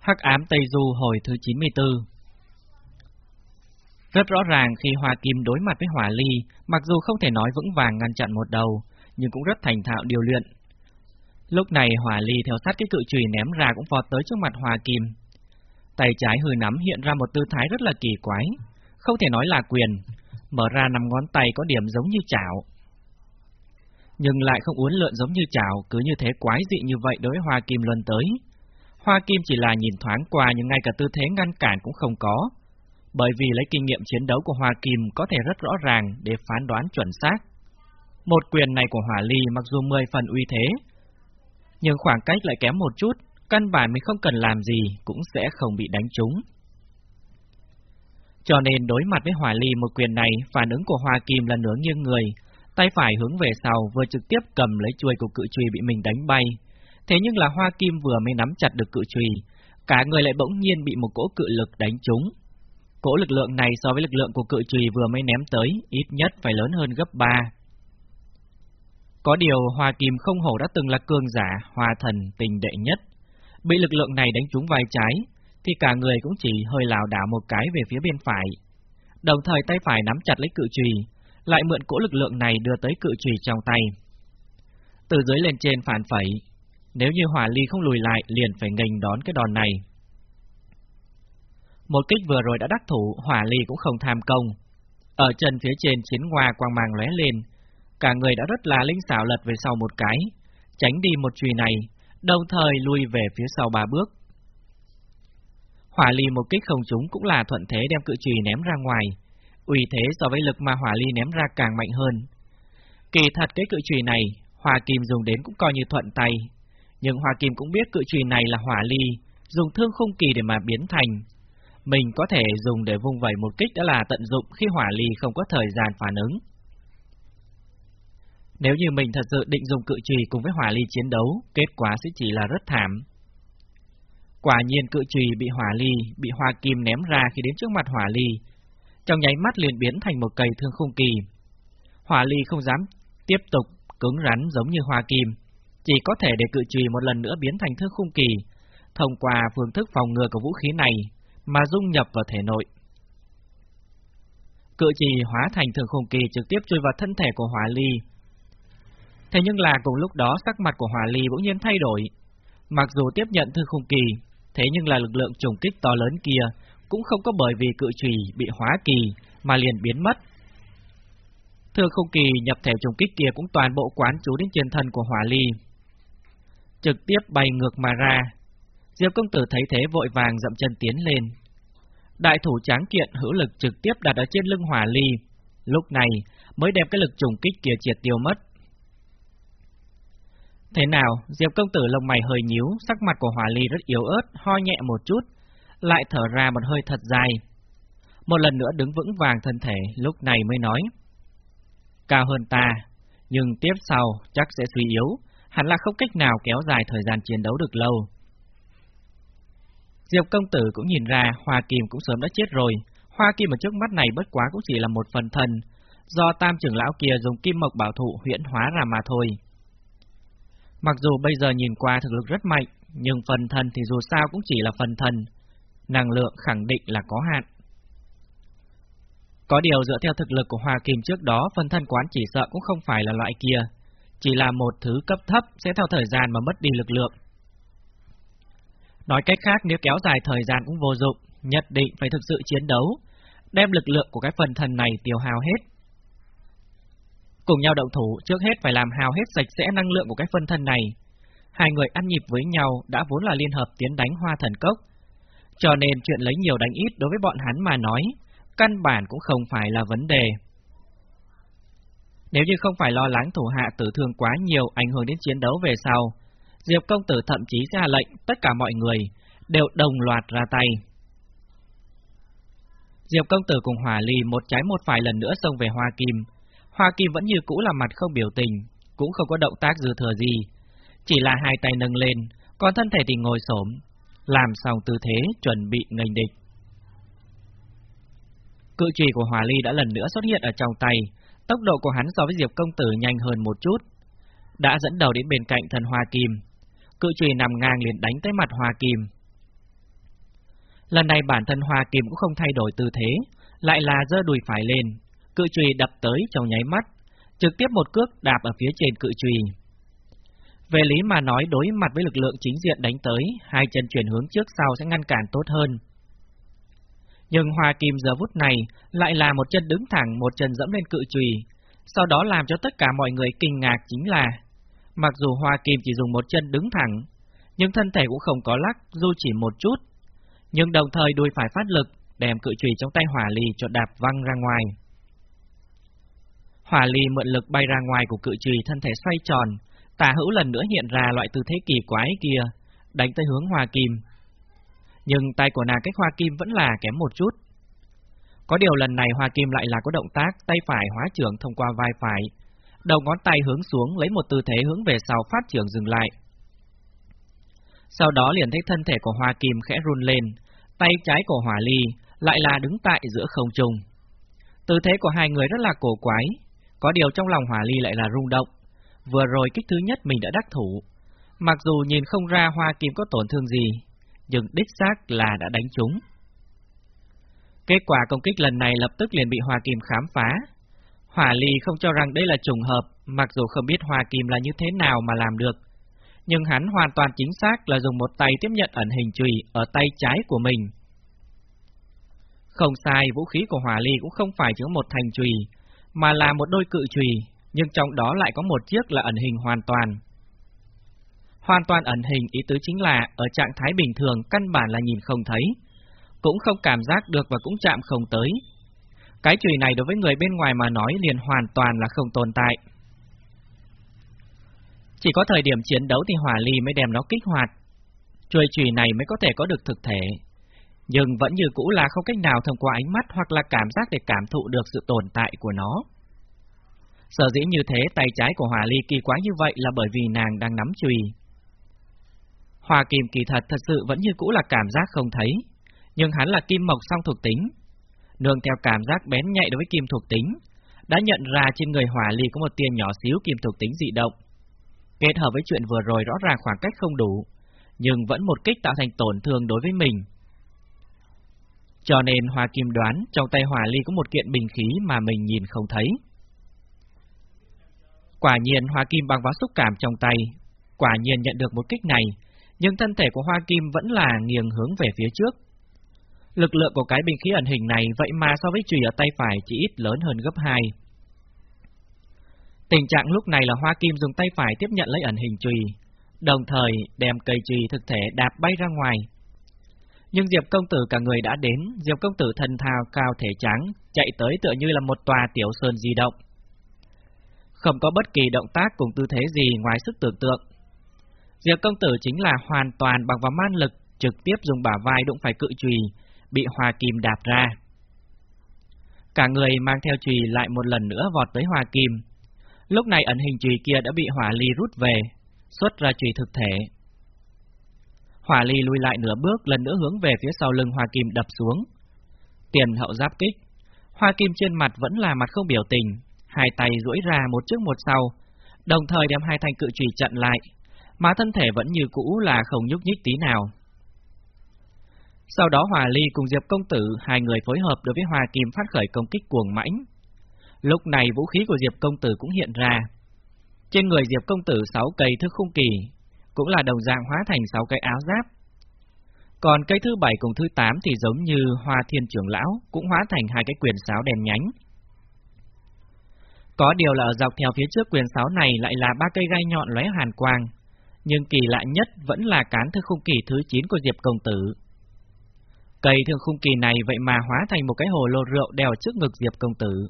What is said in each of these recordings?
Hắc ám Tây Du hồi thứ 94 Rất rõ ràng khi Hoa Kim đối mặt với Hỏa Ly, mặc dù không thể nói vững vàng ngăn chặn một đầu, nhưng cũng rất thành thạo điều luyện. Lúc này Hỏa Ly theo sát cái cự chùy ném ra cũng vọt tới trước mặt Hoa Kim. Tay trái hư nắm hiện ra một tư thái rất là kỳ quái, không thể nói là quyền, mở ra nằm ngón tay có điểm giống như chảo. Nhưng lại không uốn lượn giống như chảo, cứ như thế quái dị như vậy đối với Hoa Kim luân tới. Hoa Kim chỉ là nhìn thoáng qua nhưng ngay cả tư thế ngăn cản cũng không có, bởi vì lấy kinh nghiệm chiến đấu của Hoa Kim có thể rất rõ ràng để phán đoán chuẩn xác. Một quyền này của Hỏa Ly mặc dù 10 phần uy thế, nhưng khoảng cách lại kém một chút, căn bản mình không cần làm gì cũng sẽ không bị đánh trúng. Cho nên đối mặt với Hỏa Ly một quyền này, phản ứng của Hoa Kim là nửa như người, tay phải hướng về sau vừa trực tiếp cầm lấy chuôi của cự truy bị mình đánh bay, Thế nhưng là Hoa Kim vừa mới nắm chặt được cự trùy, cả người lại bỗng nhiên bị một cỗ cự lực đánh trúng. Cỗ lực lượng này so với lực lượng của cự trùy vừa mới ném tới, ít nhất phải lớn hơn gấp 3. Có điều Hoa Kim không hổ đã từng là cương giả, hòa thần, tình đệ nhất. Bị lực lượng này đánh trúng vai trái, thì cả người cũng chỉ hơi lào đảo một cái về phía bên phải. Đồng thời tay phải nắm chặt lấy cự trùy, lại mượn cỗ lực lượng này đưa tới cự trùy trong tay. Từ dưới lên trên phản phẩy, nếu như hỏa ly không lùi lại, liền phải nghênh đón cái đòn này. Một kích vừa rồi đã đắc thủ, hỏa ly cũng không tham công. Ở chân phía trên chiến hoa quang mang lóe lên, cả người đã rất là linh xảo lật về sau một cái, tránh đi một chùy này, đồng thời lui về phía sau ba bước. Hỏa ly một kích không trúng cũng là thuận thế đem cự chùy ném ra ngoài, uy thế so với lực mà hỏa ly ném ra càng mạnh hơn. Kỳ thật cái cự chùy này, Hòa Kim dùng đến cũng coi như thuận tay, nhưng Hoa Kim cũng biết cự trùy này là hỏa ly, dùng thương không kỳ để mà biến thành. Mình có thể dùng để vung vẩy một kích đã là tận dụng khi hỏa ly không có thời gian phản ứng. Nếu như mình thật sự định dùng cự trùy cùng với hỏa ly chiến đấu, kết quả sẽ chỉ là rất thảm. Quả nhiên cự trùy bị hỏa ly, bị hoa kim ném ra khi đến trước mặt hỏa ly, trong nháy mắt liền biến thành một cây thương không kỳ. Hỏa ly không dám tiếp tục cứng rắn giống như hoa kim, chỉ có thể để cự trùy một lần nữa biến thành thương khung kỳ, thông qua phương thức phòng ngừa của vũ khí này mà dung nhập vào thể nội. Cự trì hóa thành thương khung kỳ trực tiếp chui vào thân thể của hỏa ly. Thế nhưng là cùng lúc đó sắc mặt của hỏa ly bỗng nhiên thay đổi. Mặc dù tiếp nhận thương khung kỳ, thế nhưng là lực lượng trùng kích to lớn kia cũng không có bởi vì cự trì bị hóa kỳ mà liền biến mất. Thương khung kỳ nhập thể trùng kích kia cũng toàn bộ quán chú đến trên thân của hỏa ly trực tiếp bay ngược mà ra. Diệp công tử thấy thế vội vàng dậm chân tiến lên. Đại thủ tráng kiện hữu lực trực tiếp đặt ở trên lưng hỏa ly, lúc này mới đem cái lực trùng kích kia triệt tiêu mất. Thế nào, Diệp công tử lông mày hơi nhíu, sắc mặt của hỏa ly rất yếu ớt, ho nhẹ một chút, lại thở ra một hơi thật dài. Một lần nữa đứng vững vàng thân thể, lúc này mới nói. Cao hơn ta, nhưng tiếp sau chắc sẽ suy yếu, hẳn là không cách nào kéo dài thời gian chiến đấu được lâu. Diệp công tử cũng nhìn ra Hoa Kim cũng sớm đã chết rồi, Hoa Kim ở trước mắt này bất quá cũng chỉ là một phần thần, do tam trưởng lão kia dùng kim mộc bảo thụ huyễn hóa ra mà thôi. Mặc dù bây giờ nhìn qua thực lực rất mạnh, nhưng phần thần thì dù sao cũng chỉ là phần thần, năng lượng khẳng định là có hạn. Có điều dựa theo thực lực của Hoa Kim trước đó, phần thân quán chỉ sợ cũng không phải là loại kia, chỉ là một thứ cấp thấp sẽ theo thời gian mà mất đi lực lượng. Nói cách khác, nếu kéo dài thời gian cũng vô dụng, nhất định phải thực sự chiến đấu, đem lực lượng của cái phần thần này tiêu hao hết. Cùng nhau động thủ, trước hết phải làm hao hết sạch sẽ năng lượng của cái phân thân này. Hai người ăn nhịp với nhau đã vốn là liên hợp tiến đánh hoa thần cốc. Cho nên chuyện lấy nhiều đánh ít đối với bọn hắn mà nói, căn bản cũng không phải là vấn đề. Nếu như không phải lo lắng thủ hạ tử thương quá nhiều ảnh hưởng đến chiến đấu về sau, Diệp công tử thậm chí ra lệnh tất cả mọi người đều đồng loạt ra tay. Diệp công tử cùng Hòa Ly một trái một phải lần nữa xông về Hoa Kim. Hoa Kim vẫn như cũ là mặt không biểu tình, cũng không có động tác dư thừa gì, chỉ là hai tay nâng lên, còn thân thể thì ngồi xổm, làm xong tư thế chuẩn bị nghênh địch. Cự trì của Hòa Ly đã lần nữa xuất hiện ở trong tay, Tốc độ của hắn so với Diệp công tử nhanh hơn một chút, đã dẫn đầu đến bên cạnh thần Hoa Kim. Cự trùy nằm ngang liền đánh tới mặt Hoa Kim. Lần này bản thân Hoa Kim cũng không thay đổi tư thế, lại là giơ đùi phải lên, cự trùy đập tới trong nháy mắt, trực tiếp một cước đạp ở phía trên cự trùy. Về lý mà nói đối mặt với lực lượng chính diện đánh tới, hai chân chuyển hướng trước sau sẽ ngăn cản tốt hơn. Nhưng Hoa Kim giờ phút này lại là một chân đứng thẳng, một chân dẫm lên cự chùy, sau đó làm cho tất cả mọi người kinh ngạc chính là, mặc dù Hoa Kim chỉ dùng một chân đứng thẳng, nhưng thân thể cũng không có lắc, dù chỉ một chút, nhưng đồng thời đuôi phải phát lực, đem cự chùy trong tay hỏa ly cho đạp văng ra ngoài. Hỏa ly mượn lực bay ra ngoài của cự chùy thân thể xoay tròn, tả hữu lần nữa hiện ra loại tư thế kỳ quái kia, đánh tới hướng Hoa Kim. Nhưng tay của nàng cách Hoa Kim vẫn là kém một chút. Có điều lần này Hoa Kim lại là có động tác tay phải hóa trưởng thông qua vai phải, đầu ngón tay hướng xuống lấy một tư thế hướng về sau phát trưởng dừng lại. Sau đó liền thấy thân thể của Hoa Kim khẽ run lên, tay trái của Hỏa Ly lại là đứng tại giữa không trung. Tư thế của hai người rất là cổ quái, có điều trong lòng Hỏa Ly lại là rung động. Vừa rồi kích thứ nhất mình đã đắc thủ, mặc dù nhìn không ra Hoa Kim có tổn thương gì, nhưng đích xác là đã đánh trúng. Kết quả công kích lần này lập tức liền bị Hoa Kim khám phá. Hỏa Ly không cho rằng đây là trùng hợp, mặc dù không biết Hoa Kim là như thế nào mà làm được, nhưng hắn hoàn toàn chính xác là dùng một tay tiếp nhận ẩn hình chùy ở tay trái của mình. Không sai, vũ khí của Hỏa Ly cũng không phải chỉ một thành chùy, mà là một đôi cự chùy, nhưng trong đó lại có một chiếc là ẩn hình hoàn toàn. Hoàn toàn ẩn hình ý tứ chính là ở trạng thái bình thường căn bản là nhìn không thấy, cũng không cảm giác được và cũng chạm không tới. Cái chùy này đối với người bên ngoài mà nói liền hoàn toàn là không tồn tại. Chỉ có thời điểm chiến đấu thì hỏa ly mới đem nó kích hoạt. Chuôi chùy này mới có thể có được thực thể. Nhưng vẫn như cũ là không cách nào thông qua ánh mắt hoặc là cảm giác để cảm thụ được sự tồn tại của nó. Sở dĩ như thế, tay trái của hỏa ly kỳ quá như vậy là bởi vì nàng đang nắm chùy. Hòa kim kỳ thật thật sự vẫn như cũ là cảm giác không thấy, nhưng hắn là kim mộc song thuộc tính. Nương theo cảm giác bén nhạy đối với kim thuộc tính, đã nhận ra trên người hỏa ly có một tia nhỏ xíu kim thuộc tính dị động. Kết hợp với chuyện vừa rồi rõ ràng khoảng cách không đủ, nhưng vẫn một kích tạo thành tổn thương đối với mình. Cho nên Hoa Kim đoán trong tay Hòa Ly có một kiện bình khí mà mình nhìn không thấy. Quả nhiên Hoa Kim bằng vào xúc cảm trong tay, quả nhiên nhận được một kích này, nhưng thân thể của Hoa Kim vẫn là nghiêng hướng về phía trước. Lực lượng của cái bình khí ẩn hình này vậy mà so với chùy ở tay phải chỉ ít lớn hơn gấp 2. Tình trạng lúc này là Hoa Kim dùng tay phải tiếp nhận lấy ẩn hình chùy, đồng thời đem cây chùy thực thể đạp bay ra ngoài. Nhưng Diệp công tử cả người đã đến, Diệp công tử thần thao cao thể trắng, chạy tới tựa như là một tòa tiểu sơn di động. Không có bất kỳ động tác cùng tư thế gì ngoài sức tưởng tượng. Diệp công tử chính là hoàn toàn bằng vào man lực, trực tiếp dùng bả vai đụng phải cự chùy, bị Hoa Kim đạp ra. Cả người mang theo chùy lại một lần nữa vọt tới Hoa Kim, Lúc này ẩn hình chùy kia đã bị hỏa ly rút về, xuất ra chùy thực thể. Hỏa ly lùi lại nửa bước, lần nữa hướng về phía sau lưng Hoa Kim đập xuống. Tiền hậu giáp kích, Hoa Kim trên mặt vẫn là mặt không biểu tình, hai tay duỗi ra một trước một sau, đồng thời đem hai thanh cự chùy chặn lại, mà thân thể vẫn như cũ là không nhúc nhích tí nào. Sau đó Hòa Ly cùng Diệp Công Tử hai người phối hợp đối với hòa Kim phát khởi công kích cuồng mãnh, Lúc này vũ khí của Diệp Công Tử cũng hiện ra. Trên người Diệp Công Tử sáu cây thức khung kỳ, cũng là đồng dạng hóa thành sáu cây áo giáp. Còn cây thứ bảy cùng thứ tám thì giống như hoa thiên trưởng lão, cũng hóa thành hai cái quyền sáo đèn nhánh. Có điều là ở dọc theo phía trước quyền sáo này lại là ba cây gai nhọn lóe hàn quang, nhưng kỳ lạ nhất vẫn là cán thương khung kỳ thứ 9 của Diệp Công Tử. Cây thương khung kỳ này vậy mà hóa thành một cái hồ lô rượu đèo trước ngực Diệp Công Tử.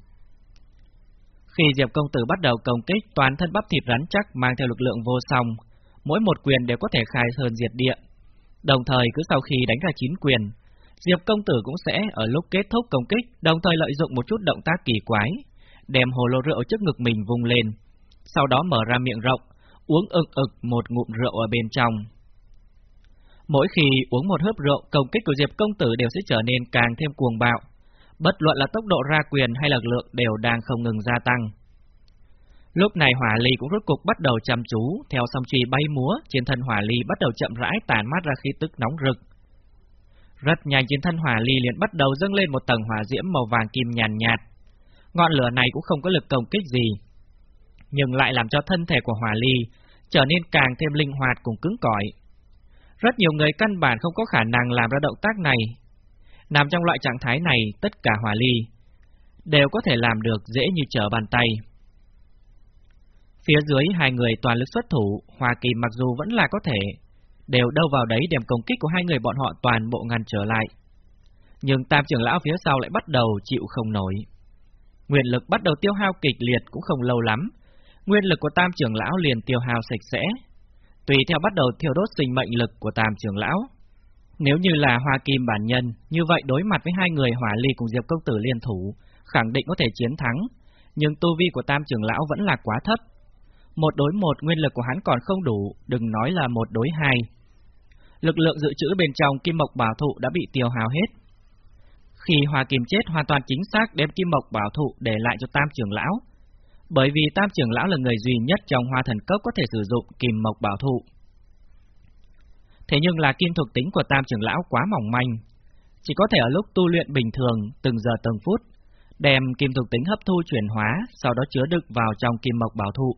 Khi Diệp công tử bắt đầu công kích, toàn thân bắp thịt rắn chắc mang theo lực lượng vô song, mỗi một quyền đều có thể khai sơn diệt địa. Đồng thời cứ sau khi đánh ra chín quyền, Diệp công tử cũng sẽ ở lúc kết thúc công kích, đồng thời lợi dụng một chút động tác kỳ quái, đem hồ lô rượu trước ngực mình vung lên, sau đó mở ra miệng rộng, uống ực ực một ngụm rượu ở bên trong. Mỗi khi uống một hớp rượu, công kích của Diệp công tử đều sẽ trở nên càng thêm cuồng bạo, bất luận là tốc độ ra quyền hay lực lượng đều đang không ngừng gia tăng. Lúc này hỏa ly cũng rốt cục bắt đầu chăm chú, theo song trì bay múa, trên thân hỏa ly bắt đầu chậm rãi tàn mát ra khí tức nóng rực. Rất nhanh trên thân hỏa ly liền bắt đầu dâng lên một tầng hỏa diễm màu vàng kim nhàn nhạt, nhạt. Ngọn lửa này cũng không có lực công kích gì, nhưng lại làm cho thân thể của hỏa ly trở nên càng thêm linh hoạt cùng cứng cỏi. Rất nhiều người căn bản không có khả năng làm ra động tác này. Nằm trong loại trạng thái này, tất cả hỏa ly đều có thể làm được dễ như trở bàn tay. Phía dưới hai người toàn lực xuất thủ, Hoa Kỳ mặc dù vẫn là có thể, đều đâu vào đấy đem công kích của hai người bọn họ toàn bộ ngăn trở lại. Nhưng tam trưởng lão phía sau lại bắt đầu chịu không nổi. Nguyên lực bắt đầu tiêu hao kịch liệt cũng không lâu lắm, nguyên lực của tam trưởng lão liền tiêu hao sạch sẽ, tùy theo bắt đầu thiêu đốt sinh mệnh lực của tam trưởng lão. Nếu như là hoa kim bản nhân, như vậy đối mặt với hai người hỏa ly cùng Diệp Công Tử liên thủ, khẳng định có thể chiến thắng, nhưng tu vi của tam trưởng lão vẫn là quá thấp. Một đối một nguyên lực của hắn còn không đủ, đừng nói là một đối hai. Lực lượng dự trữ bên trong kim mộc bảo thụ đã bị tiêu hao hết. Khi Hoa Kim chết hoàn toàn chính xác đem kim mộc bảo thụ để lại cho tam trưởng lão, bởi vì tam trưởng lão là người duy nhất trong hoa thần cốc có thể sử dụng kim mộc bảo thụ. Thế nhưng là kim thuộc tính của tam trưởng lão quá mỏng manh, chỉ có thể ở lúc tu luyện bình thường, từng giờ từng phút, đem kim thuộc tính hấp thu chuyển hóa, sau đó chứa đựng vào trong kim mộc bảo thụ.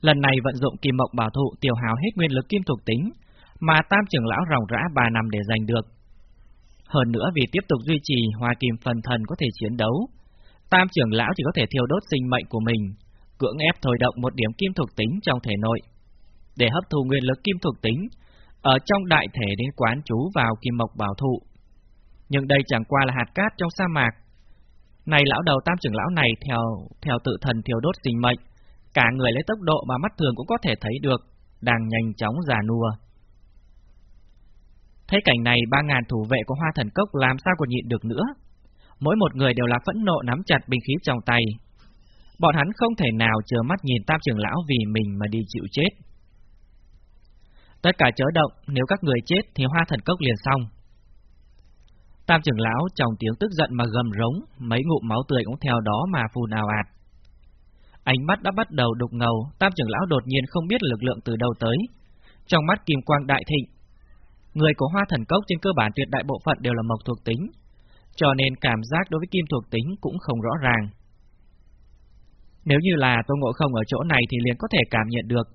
Lần này vận dụng kim mộc bảo thụ tiêu hao hết nguyên lực kim thuộc tính, mà tam trưởng lão ròng rã 3 năm để giành được. Hơn nữa vì tiếp tục duy trì hoa kim phần thần có thể chiến đấu, tam trưởng lão chỉ có thể thiêu đốt sinh mệnh của mình, cưỡng ép thôi động một điểm kim thuộc tính trong thể nội, để hấp thu nguyên lực kim thuộc tính, ở trong đại thể đến quán chú vào kim mộc bảo thụ. Nhưng đây chẳng qua là hạt cát trong sa mạc. Này lão đầu tam trưởng lão này theo theo tự thần thiêu đốt sinh mệnh, cả người lấy tốc độ mà mắt thường cũng có thể thấy được, đang nhanh chóng già nua. Thấy cảnh này, ba ngàn thủ vệ của hoa thần cốc làm sao còn nhịn được nữa. Mỗi một người đều là phẫn nộ nắm chặt binh khí trong tay. Bọn hắn không thể nào chờ mắt nhìn tam trưởng lão vì mình mà đi chịu chết. Tất cả chớ động, nếu các người chết thì hoa thần cốc liền xong. Tam trưởng lão trong tiếng tức giận mà gầm rống, mấy ngụm máu tươi cũng theo đó mà phun ào ạt. Ánh mắt đã bắt đầu đục ngầu, tam trưởng lão đột nhiên không biết lực lượng từ đâu tới. Trong mắt kim quang đại thịnh, người của hoa thần cốc trên cơ bản tuyệt đại bộ phận đều là mộc thuộc tính, cho nên cảm giác đối với kim thuộc tính cũng không rõ ràng. Nếu như là Tô Ngộ Không ở chỗ này thì liền có thể cảm nhận được,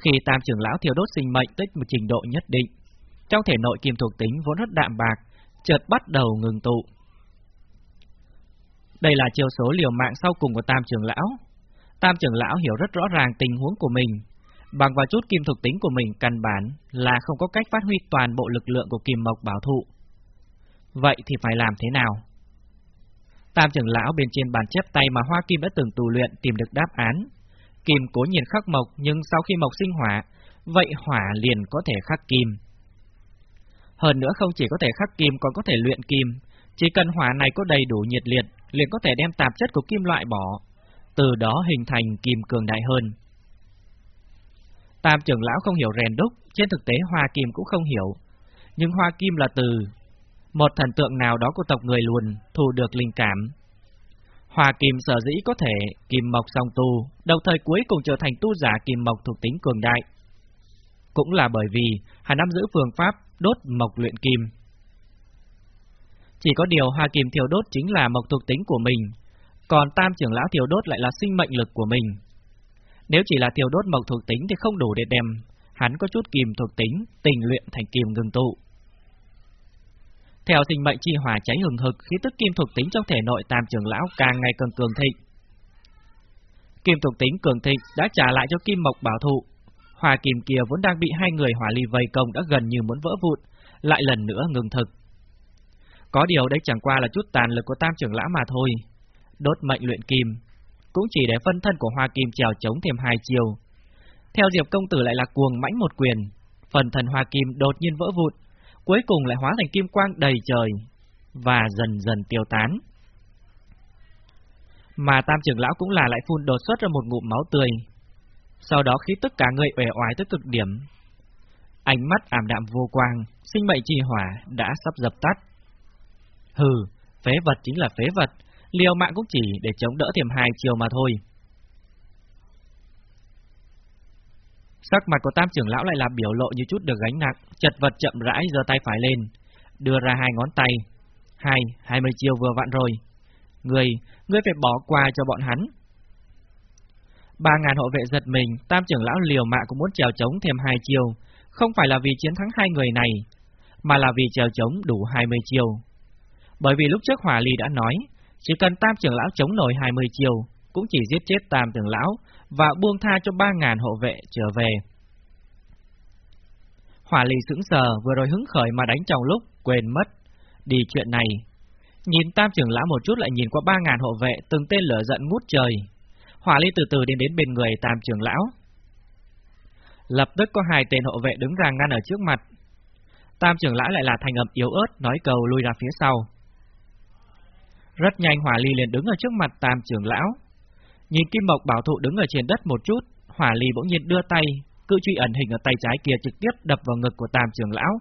khi tam trưởng lão thiêu đốt sinh mệnh tích một trình độ nhất định, trong thể nội kim thuộc tính vốn rất đạm bạc, chợt bắt đầu ngừng tụ. Đây là chiều số liều mạng sau cùng của tam trưởng lão. Tam trưởng lão hiểu rất rõ ràng tình huống của mình, bằng vào chút kim thuộc tính của mình căn bản là không có cách phát huy toàn bộ lực lượng của kim mộc bảo thụ. Vậy thì phải làm thế nào? Tam trưởng lão bên trên bàn chép tay mà Hoa Kim đã từng tu luyện tìm được đáp án. Kim cố nhìn khắc mộc nhưng sau khi mộc sinh hỏa, vậy hỏa liền có thể khắc kim. Hơn nữa không chỉ có thể khắc kim còn có thể luyện kim, chỉ cần hỏa này có đầy đủ nhiệt liệt, liền có thể đem tạp chất của kim loại bỏ, từ đó hình thành kim cường đại hơn. Tam trưởng lão không hiểu rèn đúc, trên thực tế hoa kim cũng không hiểu, nhưng hoa kim là từ một thần tượng nào đó của tộc người luôn thu được linh cảm. hòa kim sở dĩ có thể kim mộc song tu, đầu thời cuối cùng trở thành tu giả kim mộc thuộc tính cường đại. Cũng là bởi vì hắn nắm giữ phương pháp đốt mộc luyện kim. Chỉ có điều hòa kim thiêu đốt chính là mộc thuộc tính của mình, còn tam trưởng lão thiêu đốt lại là sinh mệnh lực của mình. Nếu chỉ là thiêu đốt mộc thuộc tính thì không đủ để đem hắn có chút kim thuộc tính, tình luyện thành kim ngừng tụ. Theo sinh mệnh chi hỏa cháy hừng hực, khí tức kim thuộc tính trong thể nội tam trưởng lão càng ngày càng cường thịnh. Kim thuộc tính cường thịnh đã trả lại cho kim mộc bảo thụ. Hỏa kim kia vốn đang bị hai người hỏa ly vây công đã gần như muốn vỡ vụn, lại lần nữa ngừng thực. Có điều đây chẳng qua là chút tàn lực của tam trưởng lão mà thôi. Đốt mệnh luyện kim, cũng chỉ để phân thân của hoa kim trèo chống thêm hai chiều. Theo Diệp công tử lại là cuồng mãnh một quyền, phần thần hoa kim đột nhiên vỡ vụn, cuối cùng lại hóa thành kim quang đầy trời, và dần dần tiêu tán. Mà tam trưởng lão cũng là lại phun đột xuất ra một ngụm máu tươi. Sau đó khi tất cả người uể oải tới cực điểm, ánh mắt ảm đạm vô quang, sinh mệnh chi hỏa đã sắp dập tắt. Hừ, phế vật chính là phế vật, liều mạng cũng chỉ để chống đỡ thêm hai chiều mà thôi. Sắc mặt của tam trưởng lão lại là biểu lộ như chút được gánh nặng, chật vật chậm rãi giơ tay phải lên, đưa ra hai ngón tay. Hai, hai mươi chiêu vừa vặn rồi. Người, ngươi phải bỏ qua cho bọn hắn. Ba ngàn hộ vệ giật mình, tam trưởng lão liều mạng cũng muốn trèo chống thêm hai chiêu, không phải là vì chiến thắng hai người này, mà là vì trèo chống đủ hai mươi chiêu. Bởi vì lúc trước Hỏa Ly đã nói, chỉ cần tam trưởng lão chống nổi hai mươi chiêu, cũng chỉ giết chết tam trưởng lão và buông tha cho ba ngàn hộ vệ trở về. Hỏa lì sững sờ vừa rồi hứng khởi mà đánh trong lúc quên mất đi chuyện này. Nhìn tam trưởng lão một chút lại nhìn qua ba ngàn hộ vệ, từng tên lửa giận ngút trời. Hỏa lì từ từ đến đến bên người tam trưởng lão. Lập tức có hai tên hộ vệ đứng ra ngăn ở trước mặt. Tam trưởng lão lại là thành âm yếu ớt, nói cầu lui ra phía sau. Rất nhanh Hỏa Ly liền đứng ở trước mặt tam trưởng lão. Nhìn Kim Mộc bảo thụ đứng ở trên đất một chút, Hỏa Ly bỗng nhiên đưa tay, cự truy ẩn hình ở tay trái kia trực tiếp đập vào ngực của tam trưởng lão.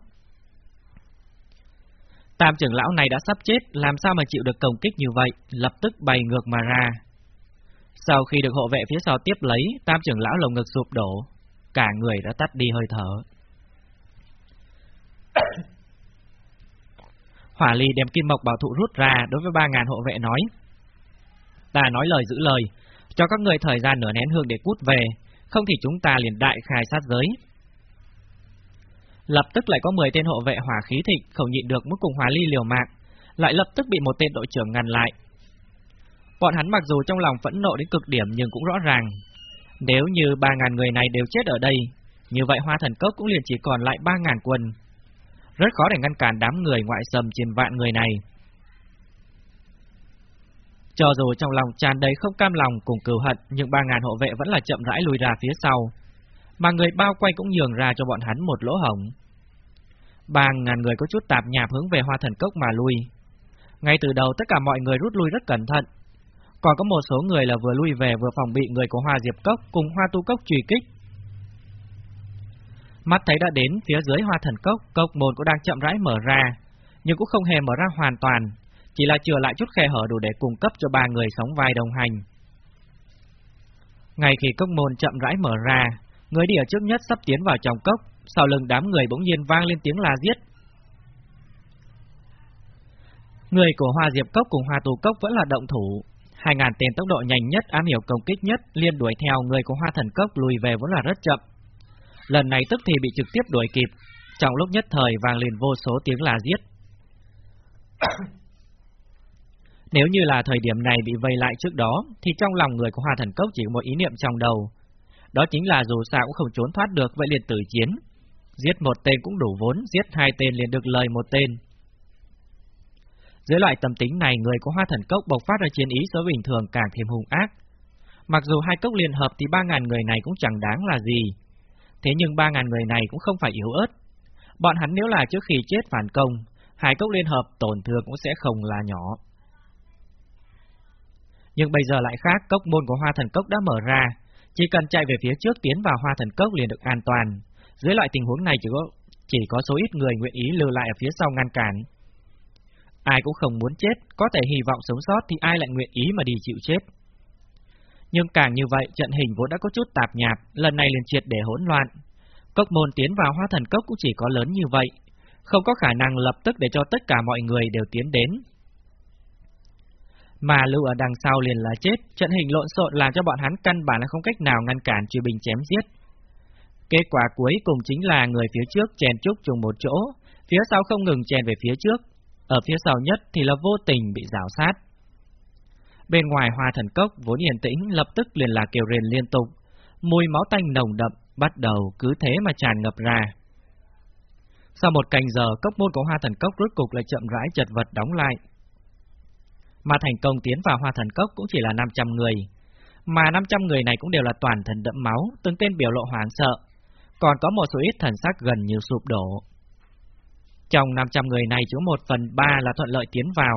Tam trưởng lão này đã sắp chết, làm sao mà chịu được công kích như vậy, lập tức bay ngược mà ra. Sau khi được hộ vệ phía sau tiếp lấy, tam trưởng lão lồng ngực sụp đổ, cả người đã tắt đi hơi thở. Hỏa ly đem kim mộc bảo thụ rút ra đối với ba ngàn hộ vệ nói. Ta nói lời giữ lời, cho các người thời gian nửa nén hương để cút về, không thì chúng ta liền đại khai sát giới. Lập tức lại có 10 tên hộ vệ hỏa khí thịnh, không nhịn được mức cùng Hòa Ly liều mạng, lại lập tức bị một tên đội trưởng ngăn lại. Bọn hắn mặc dù trong lòng phẫn nộ đến cực điểm nhưng cũng rõ ràng, nếu như 3.000 người này đều chết ở đây, như vậy Hoa Thần Cốc cũng liền chỉ còn lại 3.000 quân. Rất khó để ngăn cản đám người ngoại sầm trên vạn người này. Cho dù trong lòng tràn đầy không cam lòng cùng cừu hận, nhưng ba ngàn hộ vệ vẫn là chậm rãi lùi ra phía sau, mà người bao quanh cũng nhường ra cho bọn hắn một lỗ hổng. Ba ngàn người có chút tạp nhạp hướng về hoa thần cốc mà lui. Ngay từ đầu tất cả mọi người rút lui rất cẩn thận. Còn có một số người là vừa lui về vừa phòng bị người của hoa diệp cốc cùng hoa tu cốc truy kích. Mắt thấy đã đến phía dưới hoa thần cốc, cốc môn cũng đang chậm rãi mở ra, nhưng cũng không hề mở ra hoàn toàn, chỉ là chừa lại chút khe hở đủ để cung cấp cho ba người sống vai đồng hành. Ngay khi cốc môn chậm rãi mở ra, Người đi ở trước nhất sắp tiến vào trong cốc, sau lưng đám người bỗng nhiên vang lên tiếng la giết. Người của Hoa Diệp Cốc cùng Hoa Tù Cốc vẫn là động thủ. Hai ngàn tên tốc độ nhanh nhất, ám hiểu công kích nhất, liên đuổi theo người của Hoa Thần Cốc lùi về vẫn là rất chậm. Lần này tức thì bị trực tiếp đuổi kịp, trong lúc nhất thời vang lên vô số tiếng la giết. Nếu như là thời điểm này bị vây lại trước đó, thì trong lòng người của Hoa Thần Cốc chỉ có một ý niệm trong đầu, đó chính là dù sao cũng không trốn thoát được vậy liền tử chiến. Giết một tên cũng đủ vốn, giết hai tên liền được lời một tên. Dưới loại tâm tính này, người có hoa thần cốc bộc phát ra chiến ý so bình thường càng thêm hung ác. Mặc dù hai cốc liên hợp thì ba ngàn người này cũng chẳng đáng là gì. Thế nhưng ba ngàn người này cũng không phải yếu ớt. Bọn hắn nếu là trước khi chết phản công, hai cốc liên hợp tổn thương cũng sẽ không là nhỏ. Nhưng bây giờ lại khác, cốc môn của hoa thần cốc đã mở ra, chỉ cần chạy về phía trước tiến vào hoa thần cốc liền được an toàn. Dưới loại tình huống này chỉ có, chỉ có số ít người nguyện ý lưu lại ở phía sau ngăn cản. Ai cũng không muốn chết, có thể hy vọng sống sót thì ai lại nguyện ý mà đi chịu chết. Nhưng càng như vậy, trận hình vốn đã có chút tạp nhạp, lần này liền triệt để hỗn loạn. Cốc môn tiến vào hoa thần cốc cũng chỉ có lớn như vậy, không có khả năng lập tức để cho tất cả mọi người đều tiến đến, mà lưu ở đằng sau liền là chết, trận hình lộn xộn làm cho bọn hắn căn bản là không cách nào ngăn cản truy bình chém giết. Kết quả cuối cùng chính là người phía trước chèn trúc trùng một chỗ, phía sau không ngừng chèn về phía trước, ở phía sau nhất thì là vô tình bị rào sát. Bên ngoài hoa thần cốc vốn yên tĩnh lập tức liền là kêu rền liên tục, mùi máu tanh nồng đậm bắt đầu cứ thế mà tràn ngập ra. Sau một canh giờ, cốc môn của hoa thần cốc rốt cục lại chậm rãi chật vật đóng lại, mà thành công tiến vào hoa thần cốc cũng chỉ là 500 người. Mà 500 người này cũng đều là toàn thần đẫm máu, từng tên biểu lộ hoảng sợ, còn có một số ít thần sắc gần như sụp đổ. Trong 500 người này chỉ một phần ba là thuận lợi tiến vào,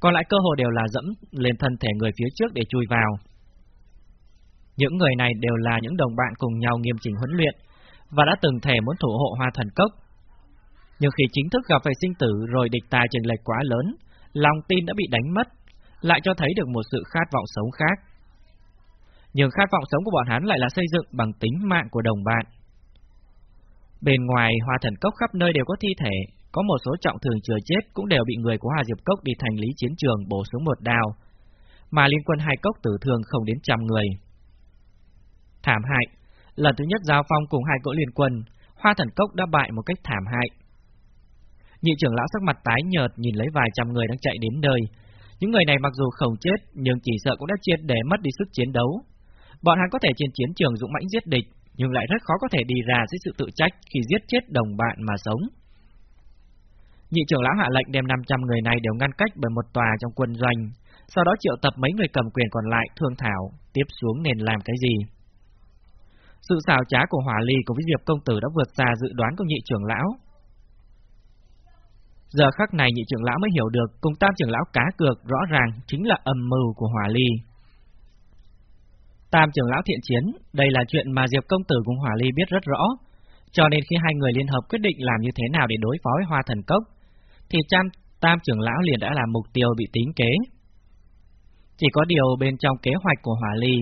còn lại cơ hội đều là dẫm lên thân thể người phía trước để chui vào. Những người này đều là những đồng bạn cùng nhau nghiêm chỉnh huấn luyện, và đã từng thể muốn thủ hộ hoa thần cốc. Nhưng khi chính thức gặp phải sinh tử rồi địch tài trình lệch quá lớn, lòng tin đã bị đánh mất, lại cho thấy được một sự khát vọng sống khác. Nhưng khát vọng sống của bọn hắn lại là xây dựng bằng tính mạng của đồng bạn. Bên ngoài hoa thần cốc khắp nơi đều có thi thể, có một số trọng thường chưa chết cũng đều bị người của Hà Diệp Cốc đi thành lý chiến trường bổ xuống một đao, mà liên quân hai cốc tử thương không đến trăm người. Thảm hại, lần thứ nhất giao phong cùng hai cỗ liên quân, Hoa Thần Cốc đã bại một cách thảm hại. Nhị trưởng lão sắc mặt tái nhợt nhìn lấy vài trăm người đang chạy đến nơi. Những người này mặc dù không chết, nhưng chỉ sợ cũng đã triệt để mất đi sức chiến đấu. Bọn hắn có thể trên chiến trường dũng mãnh giết địch, nhưng lại rất khó có thể đi ra dưới sự tự trách khi giết chết đồng bạn mà sống. Nhị trưởng lão hạ lệnh đem 500 người này đều ngăn cách bởi một tòa trong quân doanh, sau đó triệu tập mấy người cầm quyền còn lại thương thảo, tiếp xuống nên làm cái gì. Sự xào trá của Hỏa Ly cùng với Diệp công tử đã vượt xa dự đoán của nhị trưởng lão. Giờ khắc này nhị trưởng lão mới hiểu được cùng tam trưởng lão cá cược rõ ràng chính là âm mưu của Hỏa Ly. Tam trưởng lão thiện chiến, đây là chuyện mà Diệp công tử cùng Hỏa Ly biết rất rõ, cho nên khi hai người liên hợp quyết định làm như thế nào để đối phó với Hoa Thần Cốc, thì tam, tam trưởng lão liền đã là mục tiêu bị tính kế. Chỉ có điều bên trong kế hoạch của Hỏa Ly,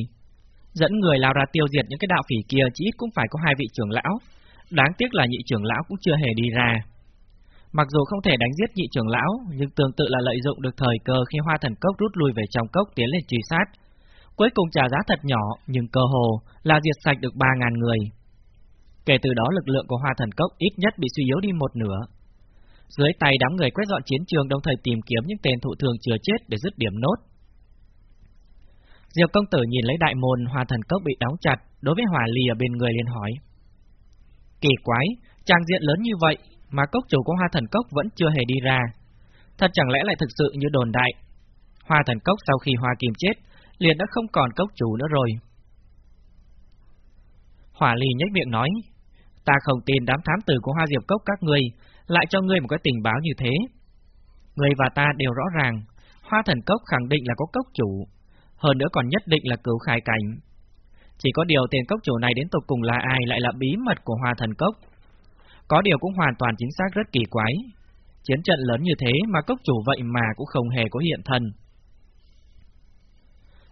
dẫn người lao ra tiêu diệt những cái đạo phỉ kia chỉ ít cũng phải có hai vị trưởng lão, đáng tiếc là nhị trưởng lão cũng chưa hề đi ra. Mặc dù không thể đánh giết nhị trưởng lão, nhưng tương tự là lợi dụng được thời cơ khi Hoa Thần Cốc rút lui về trong cốc tiến lên truy sát. Cuối cùng trả giá thật nhỏ, nhưng cơ hồ là diệt sạch được 3.000 người. Kể từ đó lực lượng của Hoa Thần Cốc ít nhất bị suy yếu đi một nửa. Dưới tay đám người quét dọn chiến trường đồng thời tìm kiếm những tên thụ thường chưa chết để dứt điểm nốt. Diệp công tử nhìn lấy đại môn Hoa Thần Cốc bị đóng chặt, đối với Hỏa Ly ở bên người liền hỏi. Kỳ quái, trang diện lớn như vậy mà cốc chủ của Hoa Thần Cốc vẫn chưa hề đi ra. Thật chẳng lẽ lại thực sự như đồn đại. Hoa Thần Cốc sau khi Hoa Kim chết, liền đã không còn cốc chủ nữa rồi. Hỏa Ly nhếch miệng nói, ta không tin đám thám tử của Hoa Diệp Cốc các ngươi lại cho ngươi một cái tình báo như thế. Ngươi và ta đều rõ ràng, Hoa Thần Cốc khẳng định là có cốc chủ, hơn nữa còn nhất định là cứu khai cảnh. Chỉ có điều tiền cốc chủ này đến tục cùng là ai lại là bí mật của Hoa Thần Cốc. Có điều cũng hoàn toàn chính xác rất kỳ quái. Chiến trận lớn như thế mà cốc chủ vậy mà cũng không hề có hiện thân.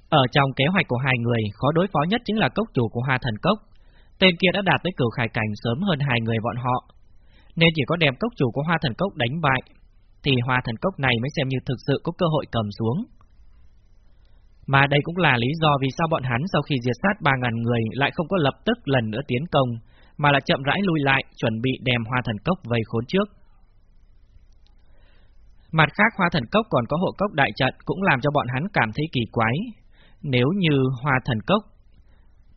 Ở trong kế hoạch của hai người, khó đối phó nhất chính là cốc chủ của Hoa Thần Cốc. Tên kia đã đạt tới cửu khải cảnh sớm hơn hai người bọn họ, nên chỉ có đem cốc chủ của Hoa Thần Cốc đánh bại, thì Hoa Thần Cốc này mới xem như thực sự có cơ hội cầm xuống. Mà đây cũng là lý do vì sao bọn hắn sau khi diệt sát 3.000 người lại không có lập tức lần nữa tiến công, mà là chậm rãi lui lại, chuẩn bị đem Hoa Thần Cốc vây khốn trước. Mặt khác Hoa Thần Cốc còn có hộ cốc đại trận cũng làm cho bọn hắn cảm thấy kỳ quái. Nếu như Hoa Thần Cốc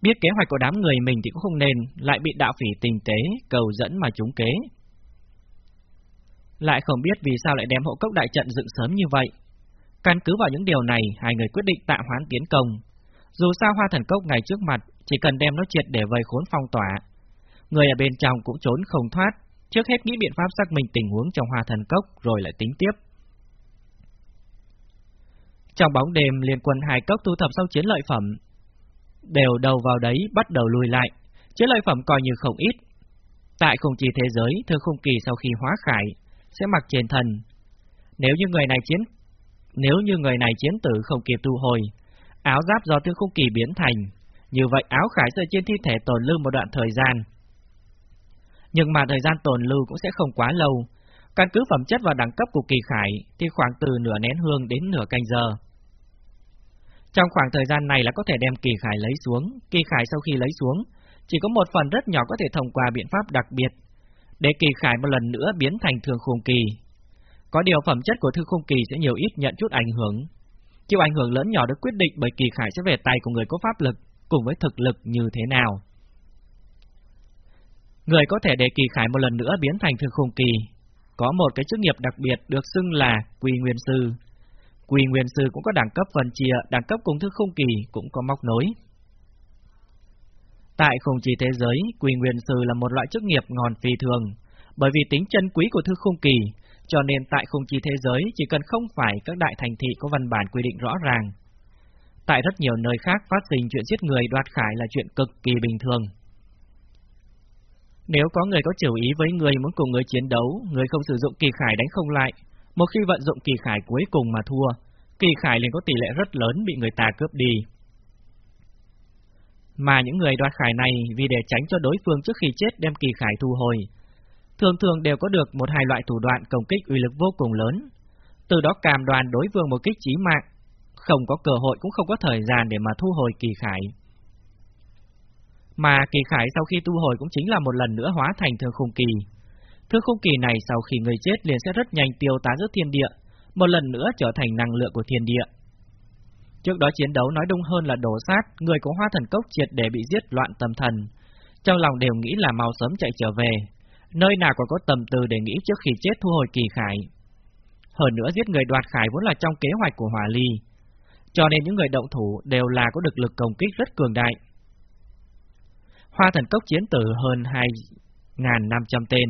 biết kế hoạch của đám người mình thì cũng không nên lại bị đạo phỉ tình tế cầu dẫn mà trúng kế. Lại không biết vì sao lại đem hộ cốc đại trận dựng sớm như vậy. Căn cứ vào những điều này, hai người quyết định tạm hoãn tiến công. Dù sao hoa thần cốc ngày trước mặt, chỉ cần đem nó triệt để vây khốn phong tỏa. Người ở bên trong cũng trốn không thoát, trước hết nghĩ biện pháp xác minh tình huống trong hoa thần cốc rồi lại tính tiếp. Trong bóng đêm, liên quân hai cốc thu thập sau chiến lợi phẩm, đều đầu vào đấy bắt đầu lùi lại, chiến lợi phẩm coi như không ít. Tại không chỉ thế giới, thư không kỳ sau khi hóa khải, sẽ mặc trên thần. Nếu như người này chiến nếu như người này chiến tử không kịp tu hồi, áo giáp do thư không kỳ biến thành, như vậy áo khải sẽ trên thi thể tồn lưu một đoạn thời gian. Nhưng mà thời gian tồn lưu cũng sẽ không quá lâu, căn cứ phẩm chất và đẳng cấp của kỳ khải thì khoảng từ nửa nén hương đến nửa canh giờ. Trong khoảng thời gian này là có thể đem kỳ khải lấy xuống, kỳ khải sau khi lấy xuống, chỉ có một phần rất nhỏ có thể thông qua biện pháp đặc biệt, để kỳ khải một lần nữa biến thành thường khung kỳ. Có điều phẩm chất của thư khung kỳ sẽ nhiều ít nhận chút ảnh hưởng. Chịu ảnh hưởng lớn nhỏ được quyết định bởi kỳ khải sẽ về tay của người có pháp lực, cùng với thực lực như thế nào. Người có thể để kỳ khải một lần nữa biến thành thư khung kỳ, có một cái chức nghiệp đặc biệt được xưng là quỳ Nguyên Sư. Quỳ Nguyên Sư cũng có đẳng cấp phần chia, đẳng cấp cùng thức không kỳ cũng có móc nối. Tại khung chỉ thế giới, quỳ Nguyên Sư là một loại chức nghiệp ngon phi thường, bởi vì tính chân quý của thư không kỳ, cho nên tại khung chỉ thế giới chỉ cần không phải các đại thành thị có văn bản quy định rõ ràng. Tại rất nhiều nơi khác phát sinh chuyện giết người đoạt khải là chuyện cực kỳ bình thường. Nếu có người có chiều ý với người muốn cùng người chiến đấu, người không sử dụng kỳ khải đánh không lại, một khi vận dụng kỳ khải cuối cùng mà thua, kỳ khải liền có tỷ lệ rất lớn bị người ta cướp đi. Mà những người đoạt khải này vì để tránh cho đối phương trước khi chết đem kỳ khải thu hồi, thường thường đều có được một hai loại thủ đoạn công kích uy lực vô cùng lớn. Từ đó cam đoàn đối phương một kích chí mạng, không có cơ hội cũng không có thời gian để mà thu hồi kỳ khải. Mà kỳ khải sau khi tu hồi cũng chính là một lần nữa hóa thành thương khung kỳ. Thương khung kỳ này sau khi người chết liền sẽ rất nhanh tiêu tán giữa thiên địa, một lần nữa trở thành năng lượng của thiên địa. Trước đó chiến đấu nói đông hơn là đổ sát, người của hoa thần cốc triệt để bị giết loạn tâm thần. Trong lòng đều nghĩ là mau sớm chạy trở về, nơi nào còn có tầm từ để nghĩ trước khi chết thu hồi kỳ khải. Hơn nữa giết người đoạt khải vốn là trong kế hoạch của Hỏa Ly, cho nên những người động thủ đều là có được lực công kích rất cường đại. Hoa thần cốc chiến tử hơn 2.500 tên,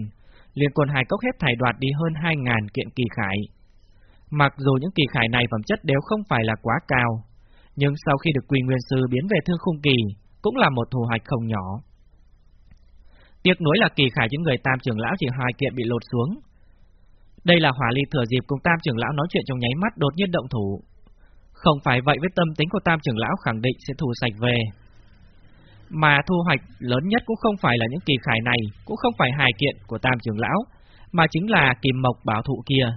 liên quân hai cốc hết thải đoạt đi hơn 2.000 kiện kỳ khải. Mặc dù những kỳ khải này phẩm chất đều không phải là quá cao, nhưng sau khi được Quỳ Nguyên Sư biến về thương khung kỳ, cũng là một thu hoạch không nhỏ. Tiếc nuối là kỳ khải những người tam trưởng lão chỉ hai kiện bị lột xuống. Đây là hỏa ly thừa dịp cùng tam trưởng lão nói chuyện trong nháy mắt đột nhiên động thủ. Không phải vậy với tâm tính của tam trưởng lão khẳng định sẽ thù sạch về. Mà thu hoạch lớn nhất cũng không phải là những kỳ khải này, cũng không phải hài kiện của tam trưởng lão, mà chính là kim mộc bảo thụ kia.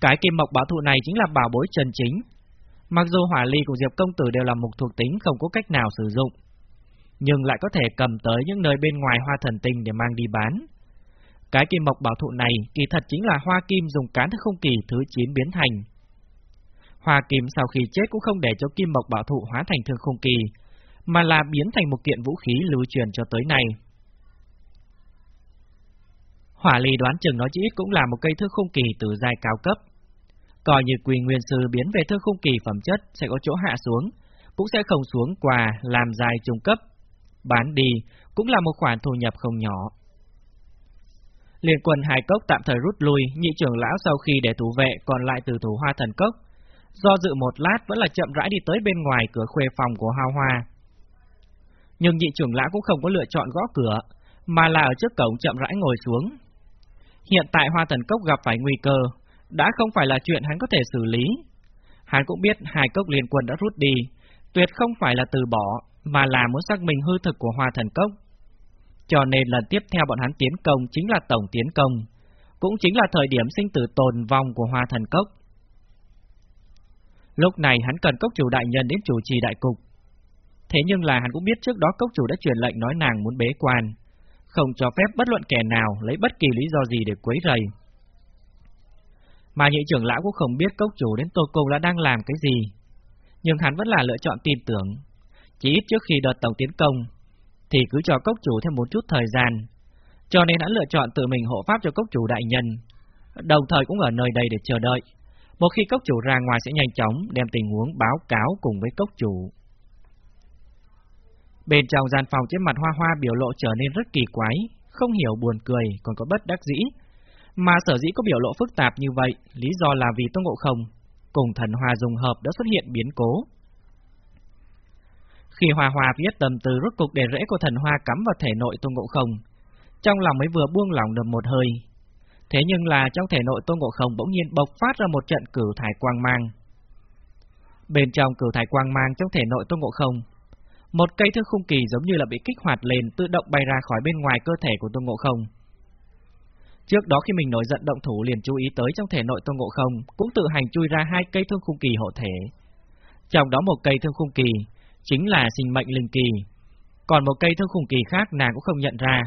Cái kim mộc bảo thụ này chính là bảo bối chân chính. Mặc dù hỏa ly của Diệp Công Tử đều là một thuộc tính không có cách nào sử dụng, nhưng lại có thể cầm tới những nơi bên ngoài hoa thần tinh để mang đi bán. Cái kim mộc bảo thụ này kỳ thật chính là hoa kim dùng cán thức không kỳ thứ 9 biến thành. Hoa kim sau khi chết cũng không để cho kim mộc bảo thụ hóa thành thương không kỳ, mà là biến thành một kiện vũ khí lưu truyền cho tới nay. Hỏa ly đoán chừng nó chỉ ít cũng là một cây thương không kỳ từ giai cao cấp. Coi như quỳ nguyên sư biến về thương không kỳ phẩm chất sẽ có chỗ hạ xuống, cũng sẽ không xuống quà làm dài trung cấp. Bán đi cũng là một khoản thu nhập không nhỏ. Liên quân hai cốc tạm thời rút lui, nhị trưởng lão sau khi để thủ vệ còn lại từ thủ hoa thần cốc. Do dự một lát vẫn là chậm rãi đi tới bên ngoài cửa khuê phòng của hao hoa. Nhưng nhị trưởng lão cũng không có lựa chọn gõ cửa, mà là ở trước cổng chậm rãi ngồi xuống. Hiện tại hoa thần cốc gặp phải nguy cơ, đã không phải là chuyện hắn có thể xử lý. Hắn cũng biết hai cốc liên quân đã rút đi, tuyệt không phải là từ bỏ, mà là muốn xác minh hư thực của hoa thần cốc. Cho nên lần tiếp theo bọn hắn tiến công chính là tổng tiến công, cũng chính là thời điểm sinh tử tồn vong của hoa thần cốc. Lúc này hắn cần cốc chủ đại nhân đến chủ trì đại cục. Thế nhưng là hắn cũng biết trước đó cốc chủ đã truyền lệnh nói nàng muốn bế quan, không cho phép bất luận kẻ nào lấy bất kỳ lý do gì để quấy rầy. Mà nhị trưởng lão cũng không biết cốc chủ đến Tô Cung đã đang làm cái gì, nhưng hắn vẫn là lựa chọn tin tưởng. Chỉ ít trước khi đợt tổng tiến công, thì cứ cho cốc chủ thêm một chút thời gian, cho nên hắn lựa chọn tự mình hộ pháp cho cốc chủ đại nhân, đồng thời cũng ở nơi đây để chờ đợi. Một khi cốc chủ ra ngoài sẽ nhanh chóng đem tình huống báo cáo cùng với cốc chủ. Bên trong gian phòng trên mặt hoa hoa biểu lộ trở nên rất kỳ quái, không hiểu buồn cười, còn có bất đắc dĩ. Mà sở dĩ có biểu lộ phức tạp như vậy, lý do là vì Tôn Ngộ Không cùng thần hoa dùng hợp đã xuất hiện biến cố. Khi Hoa Hoa viết tâm từ rốt cục để rễ của thần hoa cắm vào thể nội Tôn Ngộ Không, trong lòng mới vừa buông lỏng được một hơi. Thế nhưng là trong thể nội Tôn Ngộ Không bỗng nhiên bộc phát ra một trận cửu thải quang mang. Bên trong cửu thải quang mang trong thể nội Tôn Ngộ Không, một cây thương khung kỳ giống như là bị kích hoạt lên tự động bay ra khỏi bên ngoài cơ thể của Tôn Ngộ Không. Trước đó khi mình nổi giận động thủ liền chú ý tới trong thể nội Tôn Ngộ Không, cũng tự hành chui ra hai cây thương khung kỳ hộ thể. Trong đó một cây thương khung kỳ chính là sinh mệnh linh kỳ, còn một cây thương khung kỳ khác nàng cũng không nhận ra.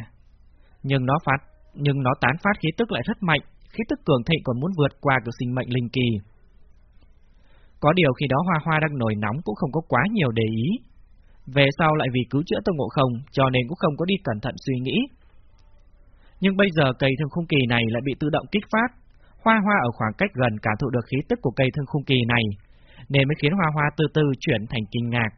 Nhưng nó phát, nhưng nó tán phát khí tức lại rất mạnh, khí tức cường thịnh còn muốn vượt qua được sinh mệnh linh kỳ. Có điều khi đó Hoa Hoa đang nổi nóng cũng không có quá nhiều để ý. Về sau lại vì cứu chữa Tô Ngộ Không cho nên cũng không có đi cẩn thận suy nghĩ. Nhưng bây giờ cây thương khung kỳ này lại bị tự động kích phát, Hoa Hoa ở khoảng cách gần cảm thụ được khí tức của cây thương khung kỳ này, nên mới khiến Hoa Hoa từ từ chuyển thành kinh ngạc.